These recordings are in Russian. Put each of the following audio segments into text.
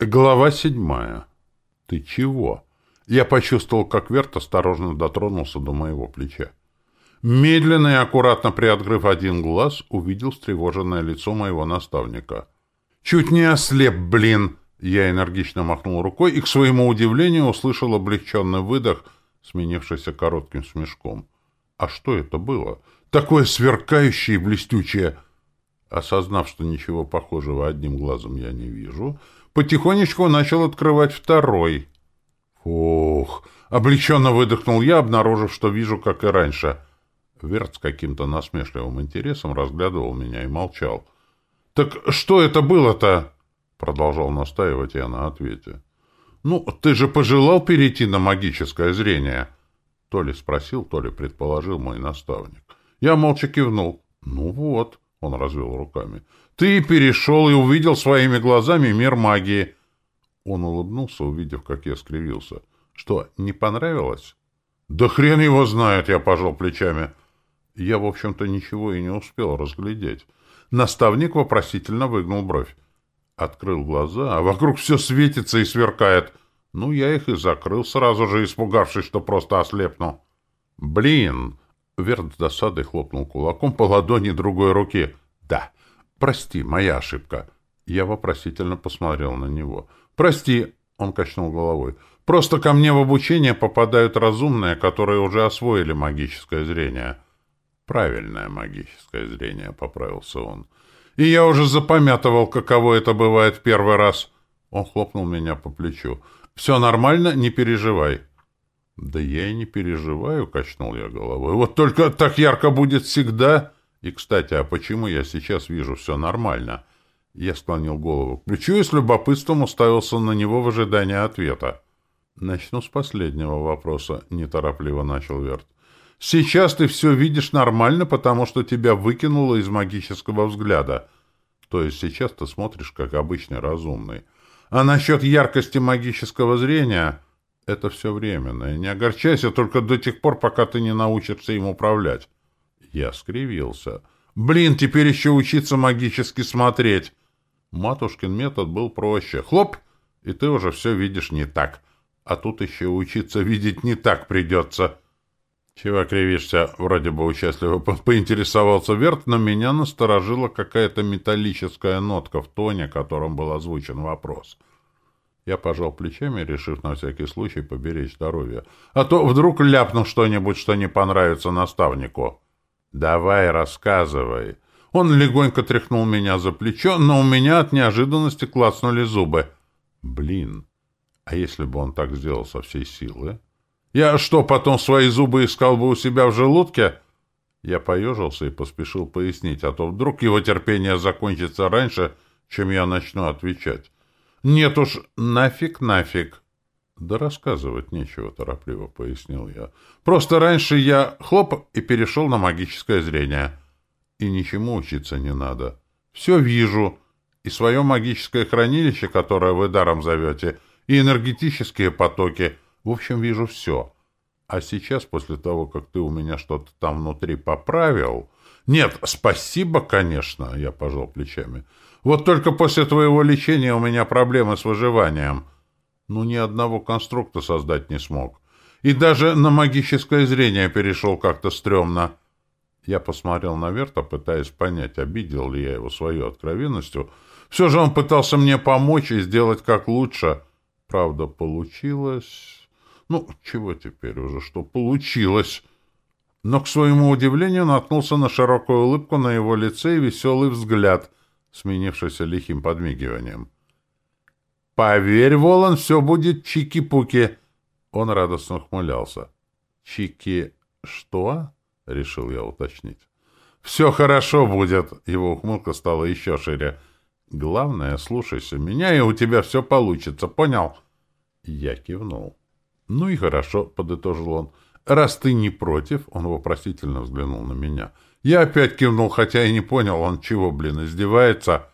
Глава седьмая. Ты чего? Я почувствовал, как Верт осторожно дотронулся до моего плеча. Медленно и аккуратно приоткрыв один глаз, увидел встревоженное лицо моего наставника. «Чуть не ослеп, блин!» Я энергично махнул рукой и, к своему удивлению, услышал облегченный выдох, сменившийся коротким смешком. «А что это было? Такое сверкающее и блестючее!» Осознав, что ничего похожего одним глазом я не вижу, потихонечку начал открывать второй. Фух! Облегченно выдохнул я, обнаружив, что вижу, как и раньше. Верт с каким-то насмешливым интересом разглядывал меня и молчал. «Так что это было-то?» Продолжал настаивать я на ответе. «Ну, ты же пожелал перейти на магическое зрение?» То ли спросил, то ли предположил мой наставник. Я молча кивнул. «Ну вот», — он развел руками, — «ты перешел и увидел своими глазами мир магии». Он улыбнулся, увидев, как я скривился. «Что, не понравилось?» «Да хрен его знает!» — я пожал плечами. Я, в общем-то, ничего и не успел разглядеть. Наставник вопросительно выгнул бровь. Открыл глаза, а вокруг все светится и сверкает. Ну, я их и закрыл, сразу же испугавшись, что просто ослепну. «Блин!» Верт с досадой хлопнул кулаком по ладони другой руки. «Да, прости, моя ошибка». Я вопросительно посмотрел на него. «Прости», — он качнул головой. «Просто ко мне в обучение попадают разумные, которые уже освоили магическое зрение». «Правильное магическое зрение», — поправился он. «И я уже запомятывал, каково это бывает в первый раз». Он хлопнул меня по плечу. «Все нормально, не переживай». «Да я и не переживаю», — качнул я головой. «Вот только так ярко будет всегда». «И, кстати, а почему я сейчас вижу все нормально?» Я склонил голову к плечу и с любопытством уставился на него в ожидании ответа. «Начну с последнего вопроса», — неторопливо начал Верт. «Сейчас ты все видишь нормально, потому что тебя выкинуло из магического взгляда. То есть сейчас ты смотришь как обычный разумный. А насчет яркости магического зрения...» Это все временно, не огорчайся только до тех пор, пока ты не научишься им управлять. Я скривился. Блин, теперь еще учиться магически смотреть. Матушкин метод был проще. Хлоп, и ты уже все видишь не так. А тут еще учиться видеть не так придется. Чего кривишься? Вроде бы участливо по поинтересовался Верт, но меня насторожила какая-то металлическая нотка в тоне, которым был озвучен вопрос. — я пожал плечами, решив на всякий случай поберечь здоровье. А то вдруг ляпну что-нибудь, что не понравится наставнику. «Давай, рассказывай». Он легонько тряхнул меня за плечо, но у меня от неожиданности клацнули зубы. «Блин, а если бы он так сделал со всей силы?» «Я что, потом свои зубы искал бы у себя в желудке?» Я поежился и поспешил пояснить, а то вдруг его терпение закончится раньше, чем я начну отвечать. Нет уж, нафиг, нафиг. Да рассказывать нечего, торопливо пояснил я. Просто раньше я хлоп и перешел на магическое зрение. И ничему учиться не надо. Все вижу. И свое магическое хранилище, которое вы даром зовете, и энергетические потоки. В общем, вижу все. А сейчас, после того, как ты у меня что-то там внутри поправил... Нет, спасибо, конечно, я пожал плечами. Вот только после твоего лечения у меня проблемы с выживанием. Ну, ни одного конструкта создать не смог. И даже на магическое зрение перешел как-то стрёмно. Я посмотрел на Верта, пытаясь понять, обидел ли я его своей откровенностью. Все же он пытался мне помочь и сделать как лучше. Правда, получилось... Ну, чего теперь уже, что получилось? Но, к своему удивлению, наткнулся на широкую улыбку на его лице и веселый взгляд — сменившийся лихим подмигиванием. «Поверь, Волан, все будет чики-пуки!» Он радостно ухмылялся. «Чики... что?» — решил я уточнить. «Все хорошо будет!» — его ухмылка стала еще шире. «Главное, слушайся меня, и у тебя все получится, понял?» Я кивнул. «Ну и хорошо», — подытожил он. «Раз ты не против...» — он вопросительно взглянул на меня — я опять кивнул, хотя и не понял, он чего, блин, издевается.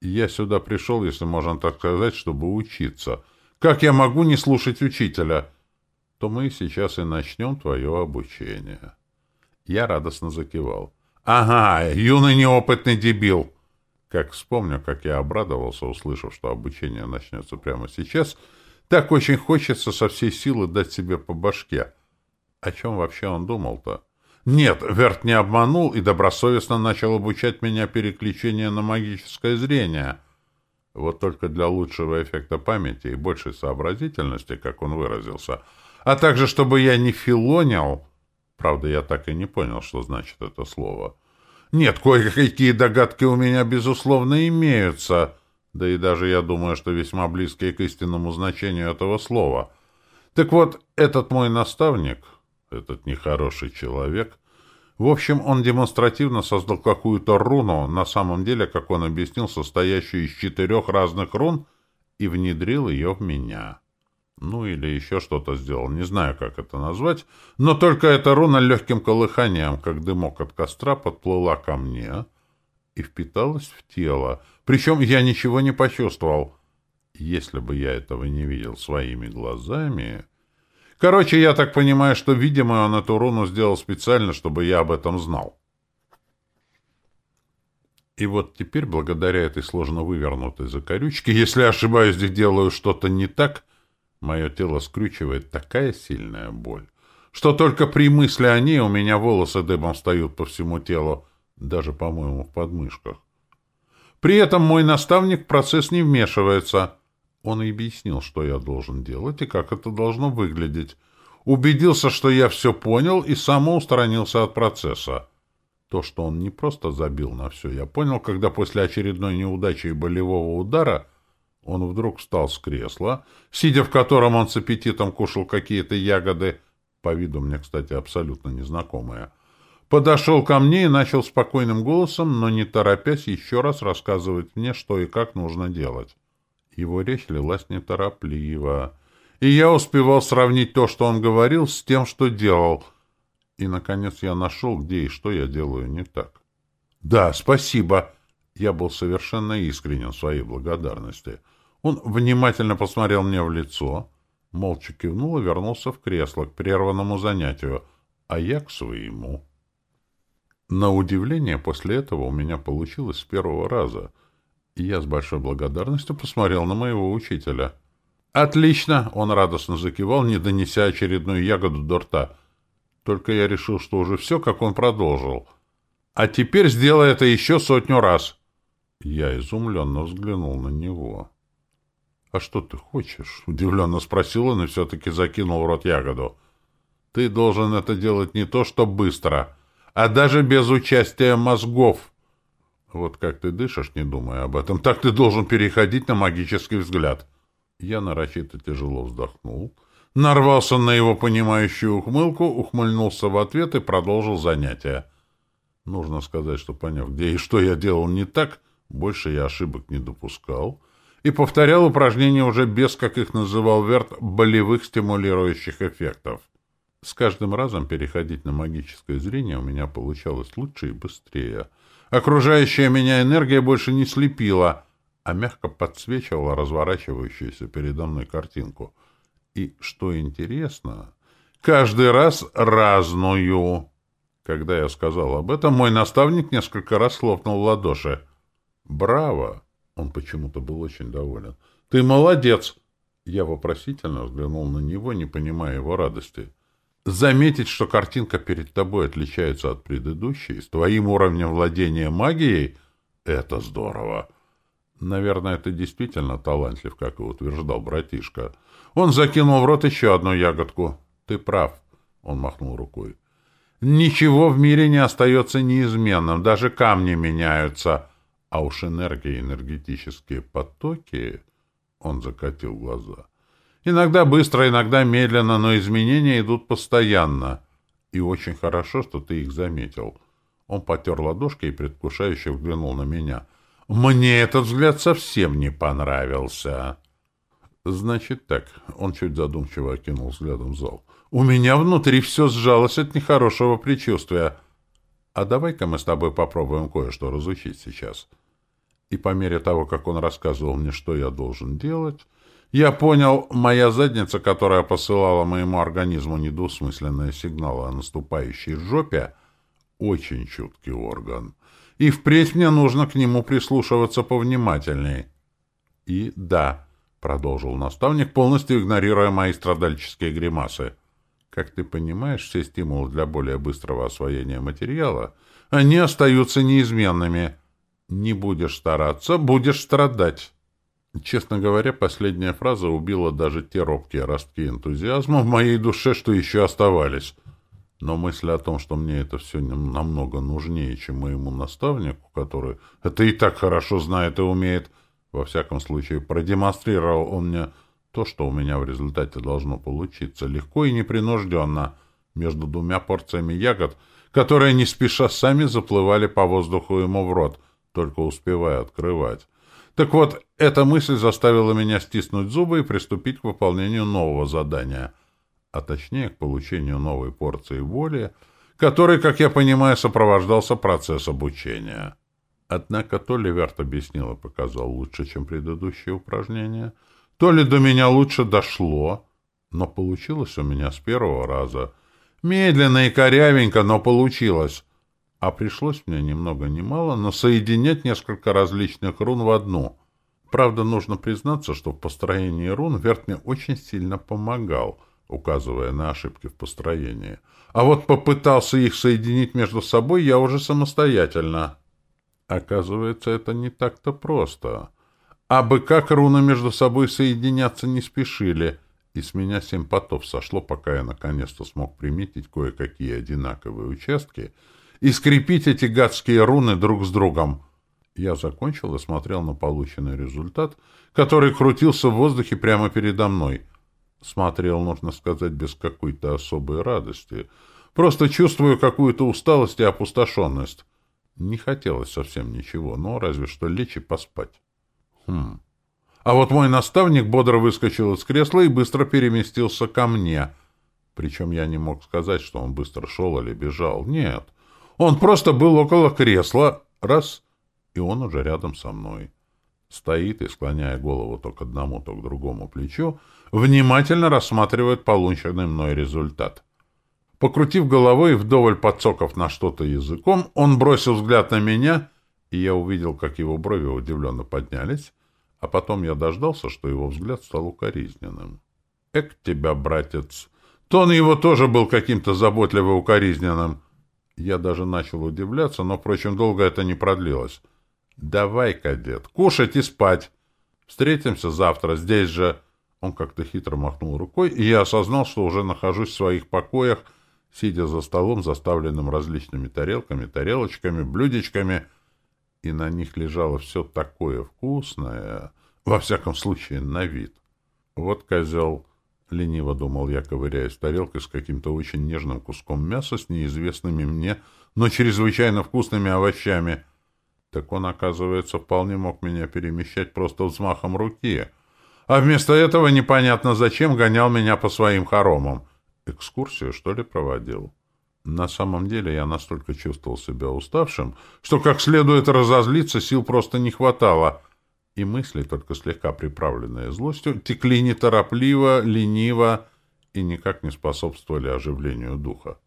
Я сюда пришел, если можно так сказать, чтобы учиться. Как я могу не слушать учителя? То мы сейчас и начнем твое обучение. Я радостно закивал. Ага, юный неопытный дебил. Как вспомню, как я обрадовался, услышав, что обучение начнется прямо сейчас, так очень хочется со всей силы дать себе по башке. О чем вообще он думал-то? Нет, Верт не обманул и добросовестно начал обучать меня переключению на магическое зрение. Вот только для лучшего эффекта памяти и большей сообразительности, как он выразился, а также чтобы я не филонил... Правда, я так и не понял, что значит это слово. Нет, кое-какие догадки у меня, безусловно, имеются, да и даже я думаю, что весьма близкие к истинному значению этого слова. Так вот, этот мой наставник этот нехороший человек. В общем, он демонстративно создал какую-то руну, на самом деле, как он объяснил, состоящую из четырех разных рун, и внедрил ее в меня. Ну, или еще что-то сделал, не знаю, как это назвать, но только эта руна легким колыханием, как дымок от костра, подплыла ко мне и впиталась в тело. Причем я ничего не почувствовал. Если бы я этого не видел своими глазами... Короче, я так понимаю, что, видимо, он эту руну сделал специально, чтобы я об этом знал. И вот теперь, благодаря этой сложно вывернутой закорючке, если ошибаюсь, здесь делаю что-то не так, мое тело скрючивает такая сильная боль, что только при мысли о ней у меня волосы дыбом встают по всему телу, даже, по-моему, в подмышках. При этом мой наставник в процесс не вмешивается — он и объяснил, что я должен делать и как это должно выглядеть. Убедился, что я все понял, и самоустранился от процесса. То, что он не просто забил на все, я понял, когда после очередной неудачи и болевого удара он вдруг встал с кресла, сидя в котором он с аппетитом кушал какие-то ягоды, по виду мне, кстати, абсолютно незнакомые, подошел ко мне и начал спокойным голосом, но не торопясь, еще раз рассказывать мне, что и как нужно делать. Его речь лилась неторопливо, и я успевал сравнить то, что он говорил, с тем, что делал. И, наконец, я нашел, где и что я делаю не так. «Да, спасибо!» Я был совершенно искренен в своей благодарности. Он внимательно посмотрел мне в лицо, молча кивнул и вернулся в кресло к прерванному занятию, а я к своему. На удивление, после этого у меня получилось с первого раза — и я с большой благодарностью посмотрел на моего учителя. «Отлично!» — он радостно закивал, не донеся очередную ягоду до рта. Только я решил, что уже все, как он продолжил. «А теперь сделай это еще сотню раз!» Я изумленно взглянул на него. «А что ты хочешь?» — удивленно спросил он и все-таки закинул в рот ягоду. «Ты должен это делать не то что быстро, а даже без участия мозгов!» Вот как ты дышишь, не думая об этом, так ты должен переходить на магический взгляд. Я нарочито тяжело вздохнул, нарвался на его понимающую ухмылку, ухмыльнулся в ответ и продолжил занятие. Нужно сказать, что поняв, где и что я делал не так, больше я ошибок не допускал и повторял упражнения уже без, как их называл Верт, болевых стимулирующих эффектов. С каждым разом переходить на магическое зрение у меня получалось лучше и быстрее — Окружающая меня энергия больше не слепила, а мягко подсвечивала разворачивающуюся передо мной картинку. И, что интересно, каждый раз разную. Когда я сказал об этом, мой наставник несколько раз хлопнул в ладоши. «Браво!» Он почему-то был очень доволен. «Ты молодец!» Я вопросительно взглянул на него, не понимая его радости. Заметить, что картинка перед тобой отличается от предыдущей, с твоим уровнем владения магией — это здорово. Наверное, ты действительно талантлив, как и утверждал братишка. Он закинул в рот еще одну ягодку. Ты прав, — он махнул рукой. Ничего в мире не остается неизменным, даже камни меняются. А уж энергия и энергетические потоки... Он закатил глаза. Иногда быстро, иногда медленно, но изменения идут постоянно. И очень хорошо, что ты их заметил. Он потер ладошки и предвкушающе взглянул на меня. Мне этот взгляд совсем не понравился. Значит так, он чуть задумчиво окинул взглядом зал. У меня внутри все сжалось от нехорошего предчувствия. А давай-ка мы с тобой попробуем кое-что разучить сейчас. И по мере того, как он рассказывал мне, что я должен делать, я понял, моя задница, которая посылала моему организму недвусмысленные сигналы о наступающей жопе, очень чуткий орган. и впредь мне нужно к нему прислушиваться повнимательней. И да, — продолжил наставник, полностью игнорируя мои страдальческие гримасы, — как ты понимаешь, все стимулы для более быстрого освоения материала, они остаются неизменными. Не будешь стараться, будешь страдать. Честно говоря, последняя фраза убила даже те робкие ростки энтузиазма в моей душе, что еще оставались. Но мысль о том, что мне это все намного нужнее, чем моему наставнику, который это и так хорошо знает и умеет, во всяком случае, продемонстрировал он мне то, что у меня в результате должно получиться, легко и непринужденно, между двумя порциями ягод, которые не спеша сами заплывали по воздуху ему в рот, только успевая открывать. Так вот, эта мысль заставила меня стиснуть зубы и приступить к выполнению нового задания, а точнее к получению новой порции воли, который, как я понимаю, сопровождался процесс обучения. Однако то ли Верт объяснил и показал лучше, чем предыдущие упражнения, то ли до меня лучше дошло, но получилось у меня с первого раза. Медленно и корявенько, но получилось. А пришлось мне ни много ни мало, но соединять несколько различных рун в одну. Правда, нужно признаться, что в построении рун Верт мне очень сильно помогал, указывая на ошибки в построении. А вот попытался их соединить между собой я уже самостоятельно. Оказывается, это не так-то просто. А бы как руны между собой соединяться не спешили, и с меня семь потов сошло, пока я наконец-то смог приметить кое-какие одинаковые участки — и скрепить эти гадские руны друг с другом. Я закончил и смотрел на полученный результат, который крутился в воздухе прямо передо мной. Смотрел, нужно сказать, без какой-то особой радости. Просто чувствую какую-то усталость и опустошенность. Не хотелось совсем ничего, но разве что лечь и поспать. Хм. А вот мой наставник бодро выскочил из кресла и быстро переместился ко мне. Причем я не мог сказать, что он быстро шел или бежал. Нет. — он просто был около кресла. Раз, и он уже рядом со мной. Стоит и, склоняя голову то к одному, то к другому плечу, внимательно рассматривает полученный мной результат. Покрутив головой и вдоволь подсоков на что-то языком, он бросил взгляд на меня, и я увидел, как его брови удивленно поднялись, а потом я дождался, что его взгляд стал укоризненным. «Эк тебя, братец!» Тон его тоже был каким-то заботливо укоризненным. Я даже начал удивляться, но, впрочем, долго это не продлилось. «Давай, кадет, кушать и спать. Встретимся завтра здесь же». Он как-то хитро махнул рукой, и я осознал, что уже нахожусь в своих покоях, сидя за столом, заставленным различными тарелками, тарелочками, блюдечками, и на них лежало все такое вкусное, во всяком случае, на вид. Вот козел — лениво думал я, ковыряясь тарелкой с каким-то очень нежным куском мяса с неизвестными мне, но чрезвычайно вкусными овощами. Так он, оказывается, вполне мог меня перемещать просто взмахом руки. А вместо этого непонятно зачем гонял меня по своим хоромам. Экскурсию, что ли, проводил? На самом деле я настолько чувствовал себя уставшим, что как следует разозлиться сил просто не хватало — и мысли, только слегка приправленные злостью, текли неторопливо, лениво и никак не способствовали оживлению духа.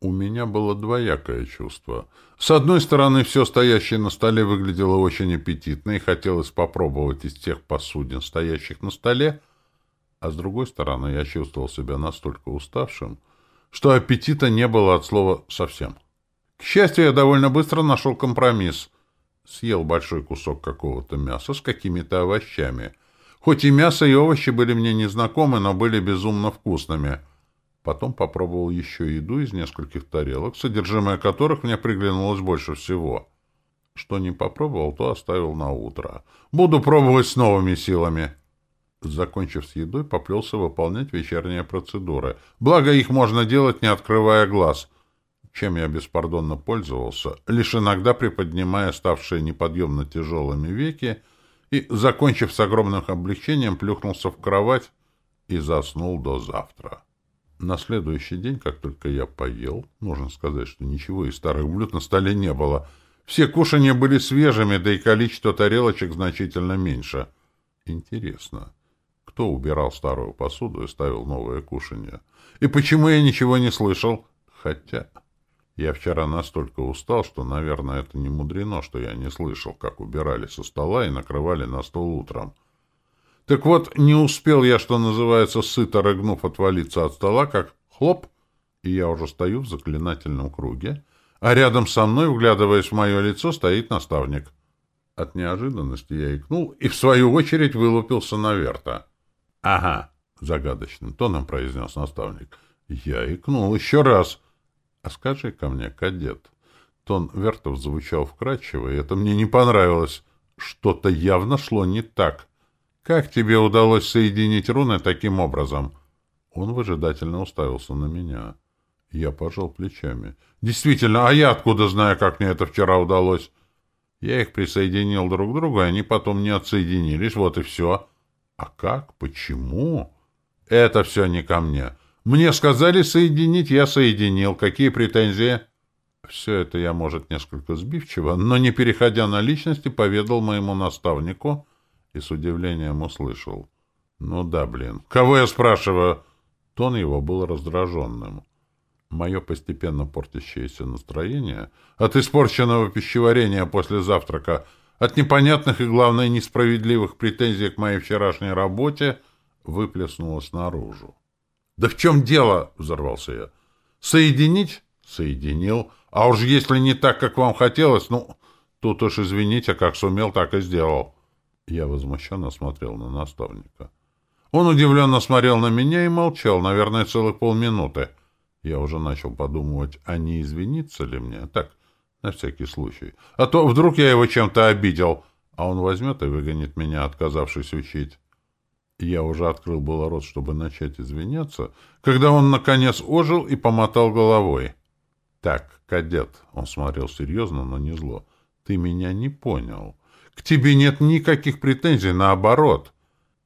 У меня было двоякое чувство. С одной стороны, все стоящее на столе выглядело очень аппетитно и хотелось попробовать из тех посудин, стоящих на столе, а с другой стороны, я чувствовал себя настолько уставшим, что аппетита не было от слова совсем. К счастью, я довольно быстро нашел компромисс — съел большой кусок какого-то мяса с какими-то овощами. Хоть и мясо, и овощи были мне незнакомы, но были безумно вкусными. Потом попробовал еще еду из нескольких тарелок, содержимое которых мне приглянулось больше всего. Что не попробовал, то оставил на утро. Буду пробовать с новыми силами. Закончив с едой, поплелся выполнять вечерние процедуры. Благо, их можно делать, не открывая глаз — чем я беспардонно пользовался, лишь иногда приподнимая ставшие неподъемно тяжелыми веки и, закончив с огромным облегчением, плюхнулся в кровать и заснул до завтра. На следующий день, как только я поел, нужно сказать, что ничего из старых блюд на столе не было. Все кушанья были свежими, да и количество тарелочек значительно меньше. Интересно, кто убирал старую посуду и ставил новое кушанье? И почему я ничего не слышал? Хотя... Я вчера настолько устал, что, наверное, это не мудрено, что я не слышал, как убирали со стола и накрывали на стол утром. Так вот, не успел я, что называется, сыто рыгнув отвалиться от стола, как хлоп, и я уже стою в заклинательном круге, а рядом со мной, вглядываясь в мое лицо, стоит наставник. От неожиданности я икнул и, в свою очередь, вылупился на Верта. — Ага, — загадочным тоном произнес наставник. Я икнул еще раз. — А скажи ко мне, кадет. Тон Вертов звучал вкрадчиво, и это мне не понравилось. Что-то явно шло не так. Как тебе удалось соединить руны таким образом? Он выжидательно уставился на меня. Я пожал плечами. Действительно, а я откуда знаю, как мне это вчера удалось? Я их присоединил друг к другу, и они потом не отсоединились, вот и все. А как? Почему? Это все не ко мне. Мне сказали соединить, я соединил. Какие претензии? Все это я, может, несколько сбивчиво, но, не переходя на личности, поведал моему наставнику и с удивлением услышал. Ну да, блин. Кого я спрашиваю? Тон его был раздраженным. Мое постепенно портящееся настроение от испорченного пищеварения после завтрака, от непонятных и, главное, несправедливых претензий к моей вчерашней работе выплеснулось наружу. «Да в чем дело?» — взорвался я. «Соединить?» «Соединил. А уж если не так, как вам хотелось, ну, тут уж извините, как сумел, так и сделал». Я возмущенно смотрел на наставника. Он удивленно смотрел на меня и молчал, наверное, целых полминуты. Я уже начал подумывать, а не извиниться ли мне? Так, на всякий случай. А то вдруг я его чем-то обидел, а он возьмет и выгонит меня, отказавшись учить. Я уже открыл было рот, чтобы начать извиняться, когда он, наконец, ожил и помотал головой. — Так, кадет, — он смотрел серьезно, но не зло, — ты меня не понял. К тебе нет никаких претензий, наоборот.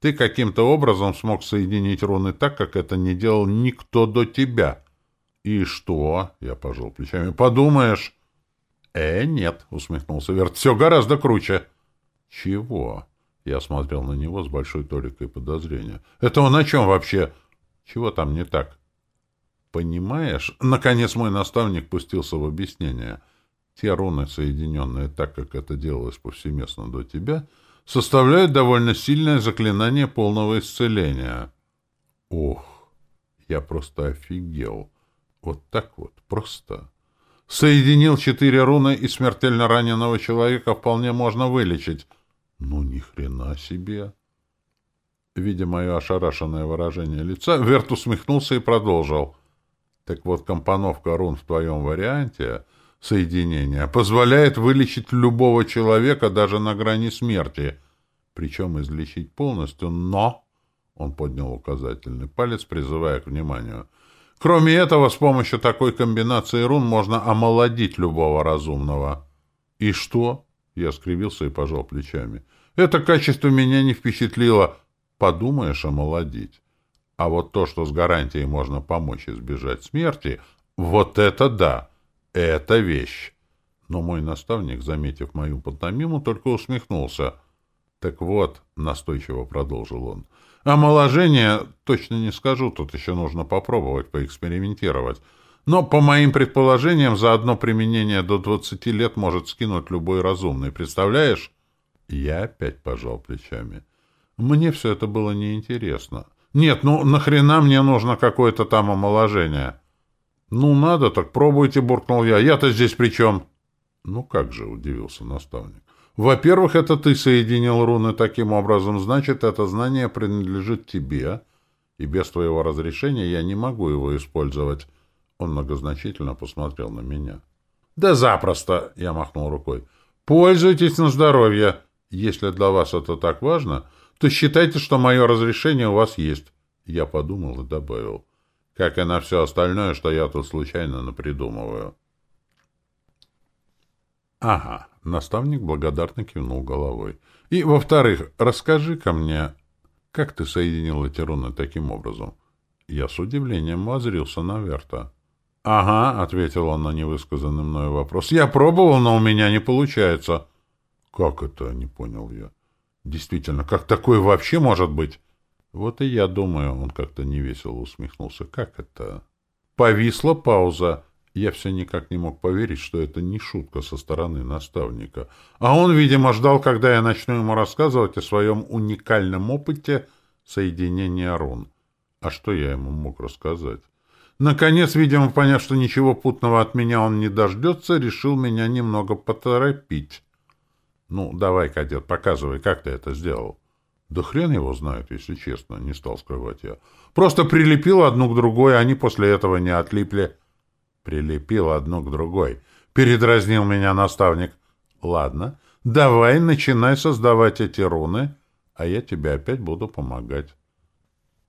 Ты каким-то образом смог соединить руны так, как это не делал никто до тебя. — И что? — я пожал плечами. — Подумаешь. — Э, нет, — усмехнулся Верт, — все гораздо круче. — Чего? Я смотрел на него с большой толикой подозрения. «Это он о чем вообще? Чего там не так?» «Понимаешь?» Наконец мой наставник пустился в объяснение. «Те руны, соединенные так, как это делалось повсеместно до тебя, составляют довольно сильное заклинание полного исцеления». «Ох!» Я просто офигел. Вот так вот, просто. Соединил четыре руны, и смертельно раненого человека вполне можно вылечить. Ну, ни хрена себе! Видя мое ошарашенное выражение лица, Верт усмехнулся и продолжил. Так вот, компоновка рун в твоем варианте соединения позволяет вылечить любого человека даже на грани смерти, причем излечить полностью, но... Он поднял указательный палец, призывая к вниманию. Кроме этого, с помощью такой комбинации рун можно омолодить любого разумного. И что? Я скривился и пожал плечами. Это качество меня не впечатлило. Подумаешь, омолодить. А вот то, что с гарантией можно помочь избежать смерти, вот это да, это вещь. Но мой наставник, заметив мою пантомиму, только усмехнулся. Так вот, настойчиво продолжил он, омоложение, точно не скажу, тут еще нужно попробовать, поэкспериментировать. Но, по моим предположениям, за одно применение до 20 лет может скинуть любой разумный. Представляешь? Я опять пожал плечами. Мне все это было неинтересно. Нет, ну нахрена мне нужно какое-то там омоложение? Ну, надо, так пробуйте, буркнул я. Я-то здесь при чем? Ну как же, удивился наставник. Во-первых, это ты соединил руны таким образом, значит, это знание принадлежит тебе, и без твоего разрешения я не могу его использовать. Он многозначительно посмотрел на меня. «Да запросто!» — я махнул рукой. «Пользуйтесь на здоровье. Если для вас это так важно, то считайте, что мое разрешение у вас есть». Я подумал и добавил. «Как и на все остальное, что я тут случайно напридумываю». «Ага», — наставник благодарно кивнул головой. «И, во-вторых, расскажи-ка мне, как ты соединил эти руны таким образом?» Я с удивлением возрился на Верта. — Ага, — ответил он на невысказанный мною вопрос. — Я пробовал, но у меня не получается. — Как это? — не понял я. — Действительно, как такое вообще может быть? — Вот и я думаю, — он как-то невесело усмехнулся. — Как это? Повисла пауза. Я все никак не мог поверить, что это не шутка со стороны наставника. А он, видимо, ждал, когда я начну ему рассказывать о своем уникальном опыте соединения рун. А что я ему мог рассказать? Наконец, видимо, поняв, что ничего путного от меня он не дождется, решил меня немного поторопить. «Ну, давай, кадет, показывай, как ты это сделал». «Да хрен его знает, если честно», — не стал скрывать я. «Просто прилепил одну к другой, они после этого не отлипли». Прилепил одну к другой. Передразнил меня наставник. «Ладно, давай начинай создавать эти руны, а я тебе опять буду помогать».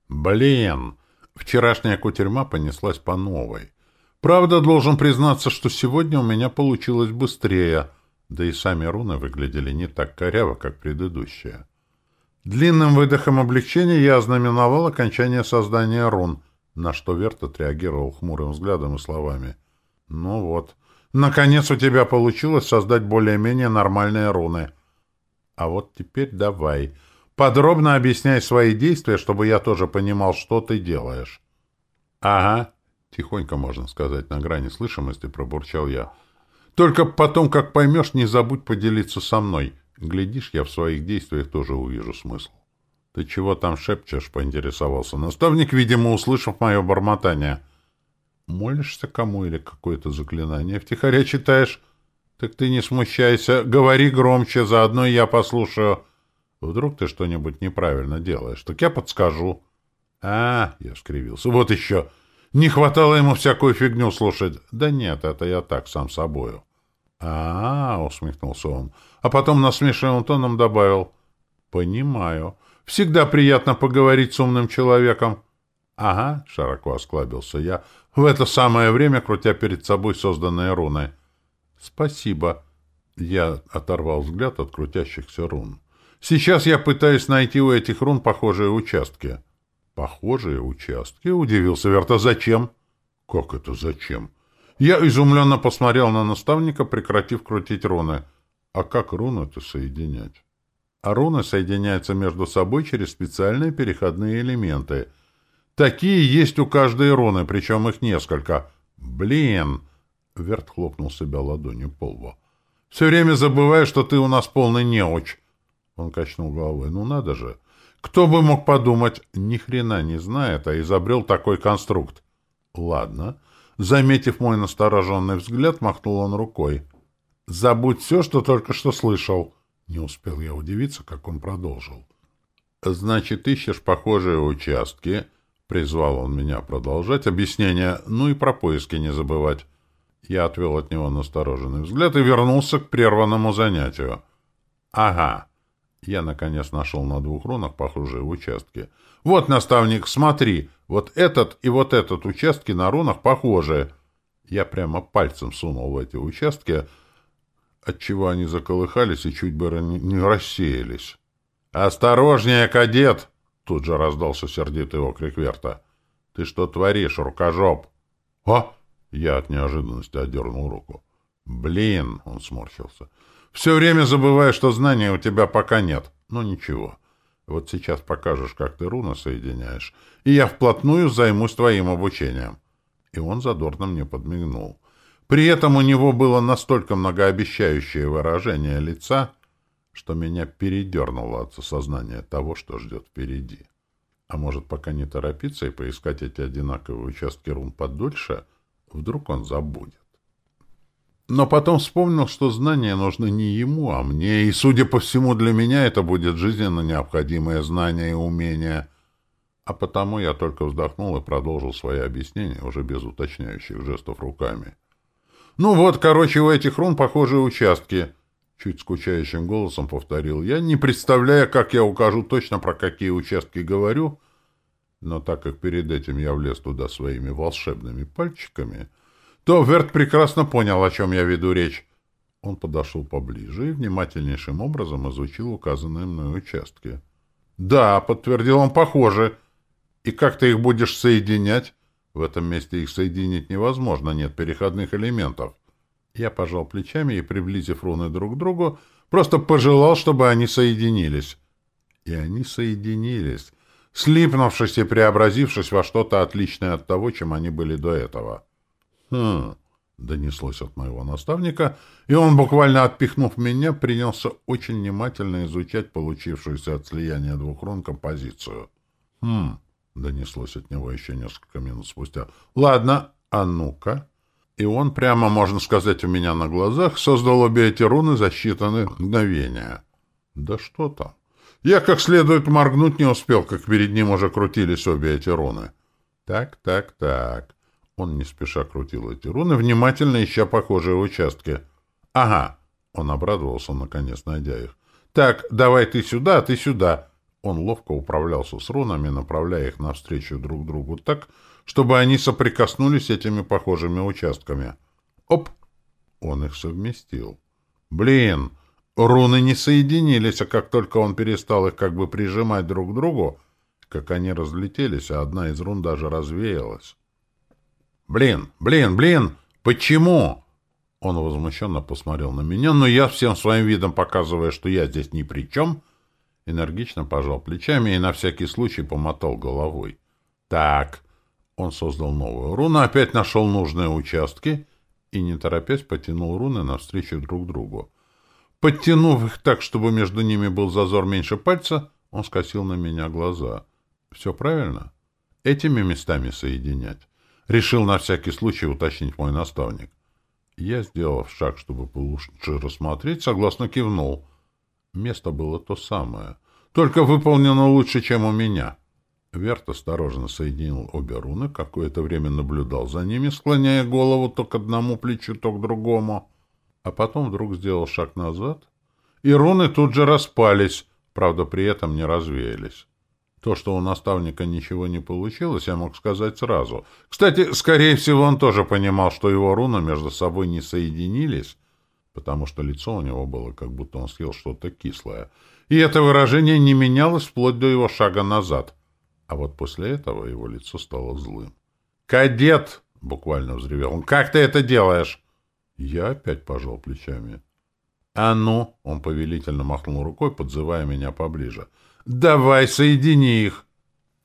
«Блин!» Вчерашняя кутерьма понеслась по новой. Правда, должен признаться, что сегодня у меня получилось быстрее, да и сами руны выглядели не так коряво, как предыдущие. Длинным выдохом облегчения я ознаменовал окончание создания рун — на что Верт отреагировал хмурым взглядом и словами. «Ну вот, наконец у тебя получилось создать более-менее нормальные руны. А вот теперь давай, подробно объясняй свои действия, чтобы я тоже понимал, что ты делаешь». «Ага», — тихонько, можно сказать, на грани слышимости пробурчал я. «Только потом, как поймешь, не забудь поделиться со мной. Глядишь, я в своих действиях тоже увижу смысл». — Ты чего там шепчешь? — поинтересовался наставник, видимо, услышав мое бормотание. — Молишься кому или какое-то заклинание втихаря читаешь? — Так ты не смущайся, говори громче, заодно я послушаю. Вдруг ты что-нибудь неправильно делаешь, так я подскажу. — А, — я скривился, — вот еще. Не хватало ему всякую фигню слушать. Да нет, это я так, сам собою. А — -а, усмехнулся он, а потом насмешливым тоном добавил. — Понимаю. — Всегда приятно поговорить с умным человеком. — Ага, — широко осклабился я, в это самое время крутя перед собой созданные руны. — Спасибо. Я оторвал взгляд от крутящихся рун. Сейчас я пытаюсь найти у этих рун похожие участки. — Похожие участки? — удивился Верта. — Зачем? — Как это зачем? Я изумленно посмотрел на наставника, прекратив крутить руны. — А как руны-то соединять? а руны соединяются между собой через специальные переходные элементы. Такие есть у каждой руны, причем их несколько. Блин! Верт хлопнул себя ладонью по лбу. Все время забываю, что ты у нас полный неуч. Он качнул головой. Ну надо же. Кто бы мог подумать, ни хрена не знает, а изобрел такой конструкт. Ладно. Заметив мой настороженный взгляд, махнул он рукой. Забудь все, что только что слышал. Не успел я удивиться, как он продолжил. «Значит, ищешь похожие участки?» — призвал он меня продолжать объяснение. «Ну и про поиски не забывать». Я отвел от него настороженный взгляд и вернулся к прерванному занятию. «Ага». Я, наконец, нашел на двух рунах похожие участки. «Вот, наставник, смотри, вот этот и вот этот участки на рунах похожи». Я прямо пальцем сунул в эти участки — отчего они заколыхались и чуть бы не рассеялись. «Осторожнее, кадет!» — тут же раздался сердитый окрик Верта. «Ты что творишь, рукожоп?» «А!» — я от неожиданности отдернул руку. «Блин!» — он сморщился. «Все время забываю, что знаний у тебя пока нет. Ну, ничего. Вот сейчас покажешь, как ты руны соединяешь, и я вплотную займусь твоим обучением». И он задорно мне подмигнул. При этом у него было настолько многообещающее выражение лица, что меня передернуло от осознания того, что ждет впереди. А может, пока не торопиться и поискать эти одинаковые участки рун подольше, вдруг он забудет. Но потом вспомнил, что знания нужны не ему, а мне, и, судя по всему, для меня это будет жизненно необходимое знание и умение. А потому я только вздохнул и продолжил свои объяснения, уже без уточняющих жестов руками. «Ну вот, короче, у этих рун похожие участки», — чуть скучающим голосом повторил я, не представляя, как я укажу точно, про какие участки говорю, но так как перед этим я влез туда своими волшебными пальчиками, то Верт прекрасно понял, о чем я веду речь. Он подошел поближе и внимательнейшим образом изучил указанные мной участки. «Да», — подтвердил он, — «похоже. И как ты их будешь соединять?» В этом месте их соединить невозможно, нет переходных элементов. Я пожал плечами и, приблизив руны друг к другу, просто пожелал, чтобы они соединились. И они соединились, слипнувшись и преобразившись во что-то отличное от того, чем они были до этого. Хм, донеслось от моего наставника, и он, буквально отпихнув меня, принялся очень внимательно изучать получившуюся от слияния двух рун композицию. «Хм», — донеслось от него еще несколько минут спустя. «Ладно, а ну-ка». И он прямо, можно сказать, у меня на глазах создал обе эти руны за считанные мгновения. Да что там. Я как следует моргнуть не успел, как перед ним уже крутились обе эти руны. Так, так, так. Он не спеша крутил эти руны, внимательно ища похожие участки. «Ага!» — он обрадовался, наконец найдя их. «Так, давай ты сюда, ты сюда!» Он ловко управлялся с рунами, направляя их навстречу друг другу так, чтобы они соприкоснулись этими похожими участками. «Оп!» Он их совместил. «Блин! Руны не соединились, а как только он перестал их как бы прижимать друг к другу, как они разлетелись, а одна из рун даже развеялась. «Блин, блин, блин! Почему?» Он возмущенно посмотрел на меня, но я всем своим видом, показывая, что я здесь ни при чем, энергично пожал плечами и на всякий случай помотал головой. «Так». Он создал новую руну, опять нашел нужные участки и, не торопясь, потянул руны навстречу друг другу. Подтянув их так, чтобы между ними был зазор меньше пальца, он скосил на меня глаза. «Все правильно? Этими местами соединять?» Решил на всякий случай уточнить мой наставник. Я, сделав шаг, чтобы получше рассмотреть, согласно кивнул. Место было то самое, только выполнено лучше, чем у меня. Верт осторожно соединил обе руны, какое-то время наблюдал за ними, склоняя голову то к одному плечу, то к другому, а потом вдруг сделал шаг назад, и руны тут же распались, правда, при этом не развеялись. То, что у наставника ничего не получилось, я мог сказать сразу. Кстати, скорее всего, он тоже понимал, что его руны между собой не соединились, потому что лицо у него было, как будто он съел что-то кислое. И это выражение не менялось вплоть до его шага назад. А вот после этого его лицо стало злым. «Кадет!» — буквально взревел он. «Как ты это делаешь?» Я опять пожал плечами. «А ну!» — он повелительно махнул рукой, подзывая меня поближе — «Давай, соедини их!»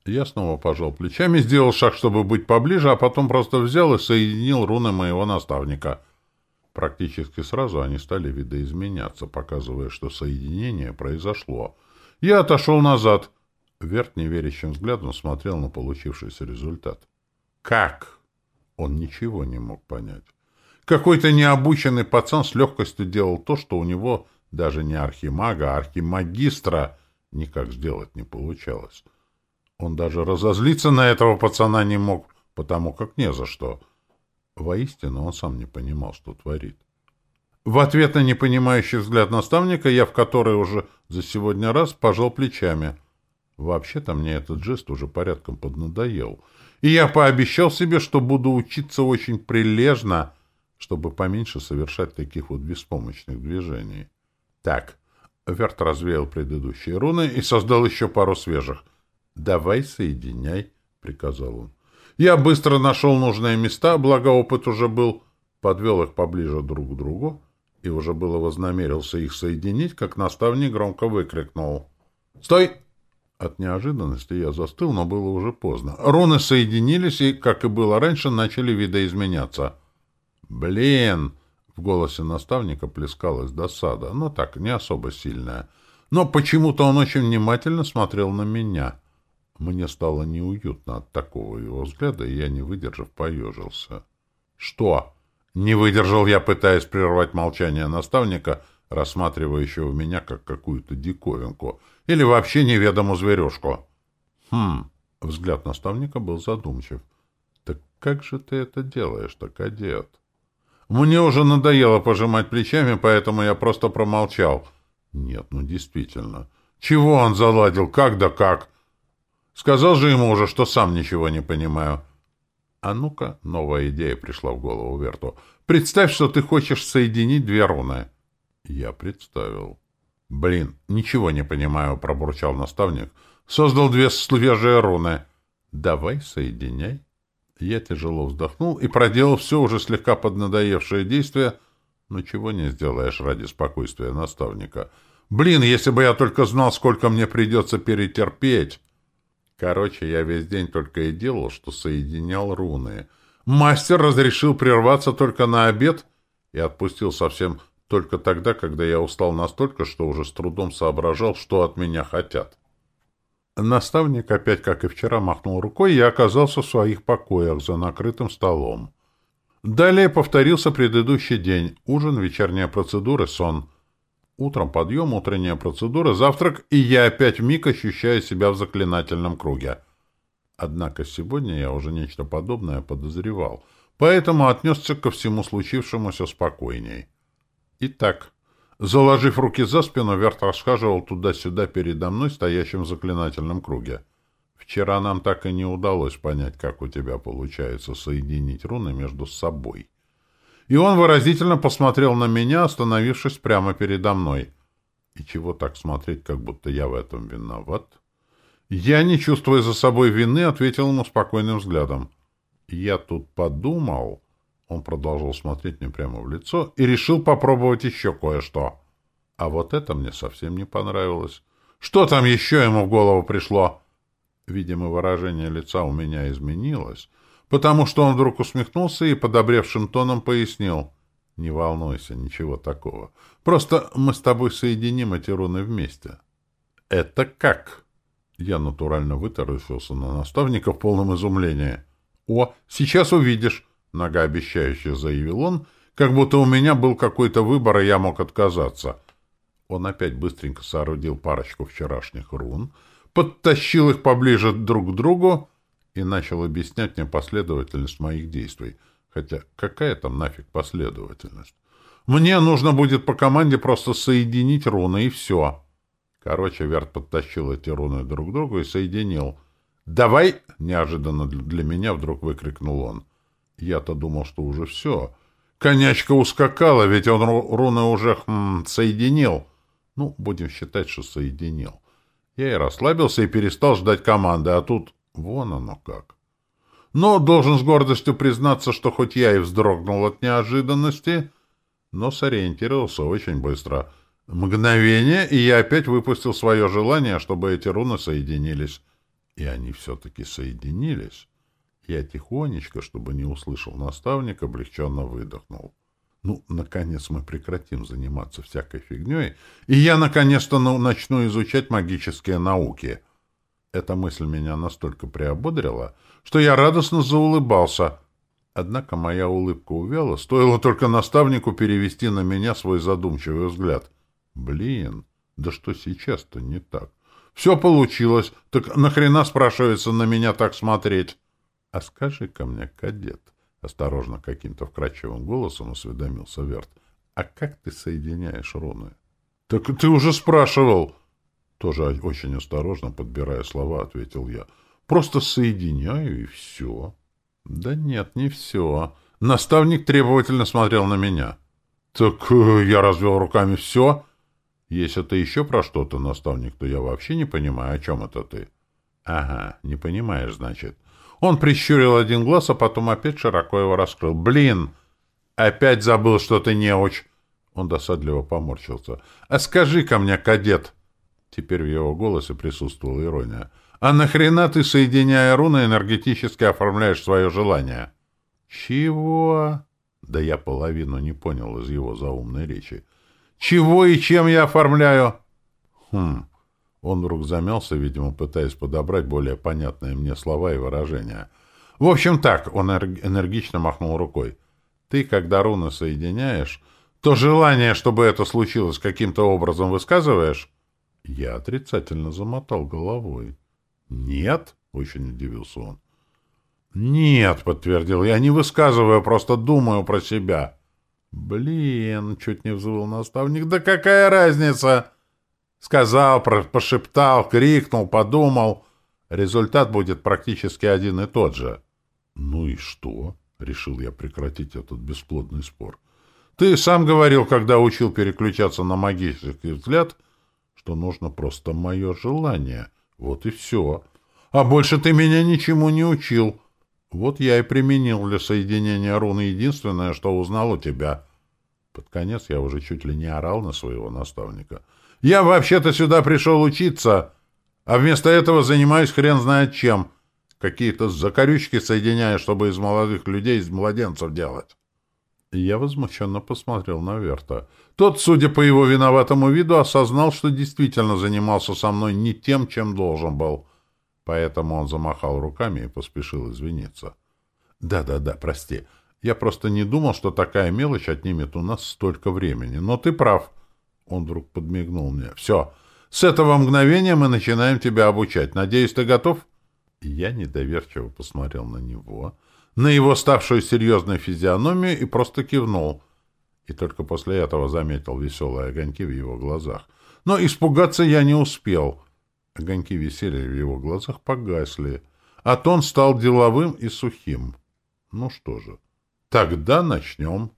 Я снова пожал плечами, сделал шаг, чтобы быть поближе, а потом просто взял и соединил руны моего наставника. Практически сразу они стали видоизменяться, показывая, что соединение произошло. Я отошел назад. Верт неверящим взглядом смотрел на получившийся результат. «Как?» Он ничего не мог понять. Какой-то необученный пацан с легкостью делал то, что у него даже не архимага, а архимагистра — никак сделать не получалось. Он даже разозлиться на этого пацана не мог, потому как не за что. Воистину, он сам не понимал, что творит. В ответ на непонимающий взгляд наставника я в который уже за сегодня раз пожал плечами. Вообще-то мне этот жест уже порядком поднадоел. И я пообещал себе, что буду учиться очень прилежно, чтобы поменьше совершать таких вот беспомощных движений. Так, Верт развеял предыдущие руны и создал еще пару свежих. «Давай соединяй», — приказал он. Я быстро нашел нужные места, благо опыт уже был, подвел их поближе друг к другу и уже было вознамерился их соединить, как наставник громко выкрикнул. «Стой!» От неожиданности я застыл, но было уже поздно. Руны соединились и, как и было раньше, начали видоизменяться. «Блин!» В голосе наставника плескалась досада, но так, не особо сильная. Но почему-то он очень внимательно смотрел на меня. Мне стало неуютно от такого его взгляда, и я, не выдержав, поежился. «Что?» Не выдержал я, пытаясь прервать молчание наставника, рассматривающего меня как какую-то диковинку или вообще неведомую зверюшку. «Хм...» — взгляд наставника был задумчив. «Так как же ты это делаешь-то, кадет?» Мне уже надоело пожимать плечами, поэтому я просто промолчал. Нет, ну действительно. Чего он заладил? Как да как? Сказал же ему уже, что сам ничего не понимаю. А ну-ка, новая идея пришла в голову Верту. Представь, что ты хочешь соединить две руны. Я представил. Блин, ничего не понимаю, пробурчал наставник. Создал две свежие руны. Давай соединяй. Я тяжело вздохнул и проделал все уже слегка поднадоевшее действие, но чего не сделаешь ради спокойствия наставника. Блин, если бы я только знал, сколько мне придется перетерпеть. Короче, я весь день только и делал, что соединял руны. Мастер разрешил прерваться только на обед и отпустил совсем только тогда, когда я устал настолько, что уже с трудом соображал, что от меня хотят. Наставник опять, как и вчера, махнул рукой и оказался в своих покоях за накрытым столом. Далее повторился предыдущий день. Ужин, вечерняя процедура, сон. Утром подъем, утренняя процедура, завтрак, и я опять вмиг ощущаю себя в заклинательном круге. Однако сегодня я уже нечто подобное подозревал, поэтому отнесся ко всему случившемуся спокойней. Итак, заложив руки за спину, Верт расхаживал туда-сюда передо мной, стоящим в заклинательном круге. Вчера нам так и не удалось понять, как у тебя получается соединить руны между собой. И он выразительно посмотрел на меня, остановившись прямо передо мной. И чего так смотреть, как будто я в этом виноват? Я, не чувствуя за собой вины, ответил ему спокойным взглядом. Я тут подумал... Он продолжил смотреть мне прямо в лицо и решил попробовать еще кое-что. А вот это мне совсем не понравилось. Что там еще ему в голову пришло? Видимо, выражение лица у меня изменилось, потому что он вдруг усмехнулся и подобревшим тоном пояснил. «Не волнуйся, ничего такого. Просто мы с тобой соединим эти руны вместе». «Это как?» Я натурально вытаращился на наставника в полном изумлении. «О, сейчас увидишь!» Многообещающе заявил он, как будто у меня был какой-то выбор, и я мог отказаться. Он опять быстренько соорудил парочку вчерашних рун, подтащил их поближе друг к другу и начал объяснять мне последовательность моих действий. Хотя какая там нафиг последовательность? Мне нужно будет по команде просто соединить руны, и все. Короче, Верт подтащил эти руны друг к другу и соединил. «Давай!» — неожиданно для меня вдруг выкрикнул он. Я-то думал, что уже все. Конячка ускакала, ведь он руны уже хм, соединил. Ну, будем считать, что соединил. Я и расслабился и перестал ждать команды, а тут вон оно как. Но должен с гордостью признаться, что хоть я и вздрогнул от неожиданности, но сориентировался очень быстро. Мгновение, и я опять выпустил свое желание, чтобы эти руны соединились. И они все-таки соединились. Я тихонечко, чтобы не услышал наставник, облегченно выдохнул. Ну, наконец мы прекратим заниматься всякой фигней, и я наконец-то начну изучать магические науки. Эта мысль меня настолько приободрила, что я радостно заулыбался. Однако моя улыбка увяла, стоило только наставнику перевести на меня свой задумчивый взгляд. Блин, да что сейчас-то не так? Все получилось, так нахрена, спрашивается, на меня так смотреть? — А скажи-ка мне, кадет, — осторожно каким-то вкрадчивым голосом осведомился Верт, — а как ты соединяешь руны? — Так ты уже спрашивал! Тоже очень осторожно, подбирая слова, ответил я. — Просто соединяю, и все. — Да нет, не все. Наставник требовательно смотрел на меня. — Так э, я развел руками все. Если это еще про что-то, наставник, то я вообще не понимаю, о чем это ты. — Ага, не понимаешь, значит. Он прищурил один глаз, а потом опять широко его раскрыл. «Блин! Опять забыл, что ты неуч!» Он досадливо поморщился. «А скажи-ка мне, кадет!» Теперь в его голосе присутствовала ирония. «А нахрена ты, соединяя руны, энергетически оформляешь свое желание?» «Чего?» Да я половину не понял из его заумной речи. «Чего и чем я оформляю?» «Хм, он вдруг замялся, видимо, пытаясь подобрать более понятные мне слова и выражения. «В общем так», — он энергично махнул рукой, — «ты, когда руны соединяешь, то желание, чтобы это случилось, каким-то образом высказываешь?» Я отрицательно замотал головой. «Нет?» — очень удивился он. «Нет», — подтвердил я, — «не высказываю, просто думаю про себя». «Блин», — чуть не взвыл наставник, — «да какая разница?» Сказал, пошептал, крикнул, подумал. Результат будет практически один и тот же. Ну и что? Решил я прекратить этот бесплодный спор. Ты сам говорил, когда учил переключаться на магический взгляд, что нужно просто мое желание. Вот и все. А больше ты меня ничему не учил. Вот я и применил для соединения руны единственное, что узнал у тебя. Под конец я уже чуть ли не орал на своего наставника — я вообще-то сюда пришел учиться, а вместо этого занимаюсь хрен знает чем. какие-то закорючки соединяешь, чтобы из молодых людей из младенцев делать. Я возмущенно посмотрел на Верта. Тот, судя по его виноватому виду, осознал, что действительно занимался со мной не тем, чем должен был. Поэтому он замахал руками и поспешил извиниться. «Да-да-да, прости. Я просто не думал, что такая мелочь отнимет у нас столько времени. Но ты прав». Он вдруг подмигнул мне. «Все. С этого мгновения мы начинаем тебя обучать. Надеюсь, ты готов?» Я недоверчиво посмотрел на него, на его ставшую серьезной физиономию и просто кивнул. И только после этого заметил веселые огоньки в его глазах. Но испугаться я не успел. Огоньки веселья в его глазах погасли, а тон стал деловым и сухим. Ну что же, тогда начнем.